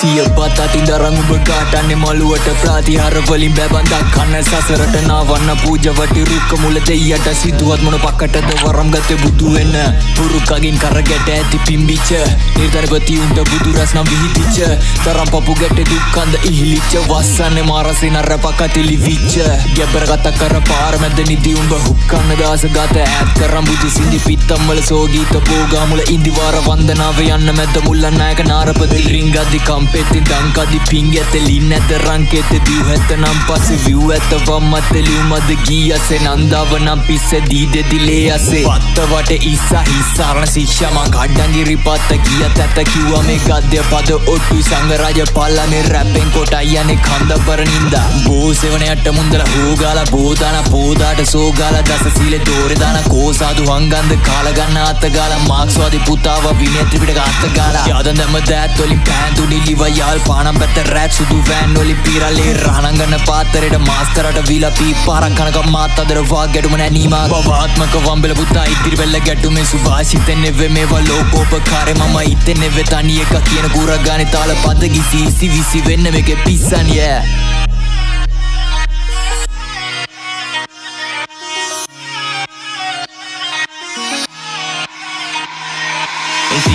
සිය බත් අතින් දරං උඹ ගාටන්නේ මළුවට ප්‍රාතිහාර වලින් බැබන්දක් කන්න සසරට නාවන්න පූජවටි රුක්ක මුල දෙයියට සිදුවත් මොන පකටද වරම් ගත බුදු වෙන්න පුරුකගින් කරගැට ඇති පිම්බිච්ච නිර්ධනපති උන්ට බුදු රස්නම් විහිතිච්ච තරම් පපු ගැට දුක්කන්ද ඉහිලිච්ච වස්සන්නේ මාරසි නර පකතිලි විච්ච ගැබර කත කර පාරමැද නිදි උඹ හුක්කන්න දාස ගත ඇත් කරම් බුදු සිදි පිත්තම්වල සෝගීත පෝගාමුල ඉන්දිවාර වන්දනාව යන්න මැද මුල්ලන්නයක නාරපති රිංගදි කම්පෙත්ති දංකදි පිං ඇත ලින් ඇත රංකෙත දිව ඇත නම් පස විව් ඇත වම්මත ලියුමද ගී අසේ නන්දාව නම් පිස්ස දී දෙදිලේ අසේ පත්තවට ඉස්සා හිස්සාරණ ශිෂ්‍යම කඩ්ඩංගිරි පත්ත ගියත් ඇත කිව්වා මේ ගද්‍ය පද ඔට්ටු සංගරජ පල්ලනේ රැපෙන් කොටයි යන්නේ කන්ද පරනින්ද බෝසෙවනයට මුන්දල හෝගාල බෝදාන පෝදාට සෝගාල දස සීල දෝරදාන කෝසාදු හංගන්ද කාලගන්න අත්තගාල මාක්ස්වාදි පුතාව විනේත්‍රිපිට අත්තගාල යාද දැම දෑත් වලින් පෑන්තු නිලිව යාල් පානම් පැත්ත රැත් සුදු වෑන් වලි පිරලේ රහනගන්න පාතරයට මාස්තරට විලා පී පාරක් කනක මාත් අදරවා ගැටුම නැනීමක් බවාත්මක වම්බෙල පුතා ඉදිරිවෙල්ල ගැටුමේ සුභාෂිතෙන් එවෙ මේවා ලෝකෝපකාරය මම ඉතෙන් එවෙ තනි එක කියන කුරගානි තාල පද ගිසි ඉසි විසි වෙන්න මේක පිස්සන් yeah.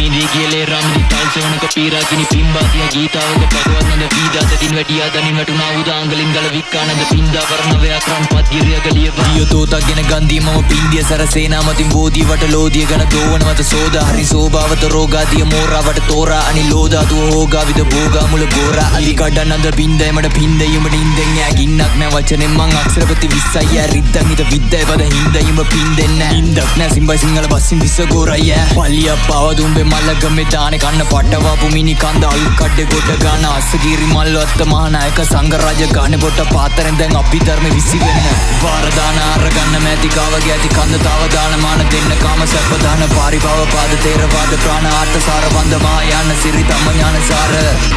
සීනී කියලේ රම්දි තල්සවනක පීරාකිනි පිම්බාතිය ගීතාවක පදවත්නද වීදාත දින් වැටියා දනින් වැටුනා උදාංගලින් ගල වික්කානද පින්දා වරණවයක් රම්පත් ගිරිය ගලිය වායෝ තෝතක්ගෙන ගන්දී මම පින්දිය සරසේනාමතින් බෝධිය වට ලෝදිය ගන දෝවනවත සෝදා හරි සෝභාවත රෝගාදිය මෝරාවට තෝරා අනි ලෝධාතුව හෝගා විද බෝගා මුල ගෝරා අලි කඩන්නද පින්දයමට පින්දයමට ඉන්දෙන් ෑ ගින්නක් නෑ වචනෙන් මං අක්ෂරපති විස්සයි ෑ රිද්දන් හිත විද්දය පද හින්දයිම පින් දෙන්න ඉන්දක් නෑ සිම්බයි සිංහල බස්සින් විස්ස ගෝරයි ෑ පල්ලිය පවදුම්බෙ මල්ලගම දානෙ කන්න පටවාපු මිනි කන්ද අලු කඩ්ඩ ගොඩ ගාන අස්සගීරි මල්ලොත්ත මහනායක සංගරාජ ගාන පොට පාතරෙන් දැන් අපි ධර්ම විසි වෙන්න වාරදාන අරගන්න මැතිකාවගේ ඇති කන්ද තවදාන මාන දෙන්න කාම සැපදාන පාරිභව පාද තේරවාද ප්‍රාණ ආර්ථ සාර වන්ද මහායාන සිරි තම ඥාන සාර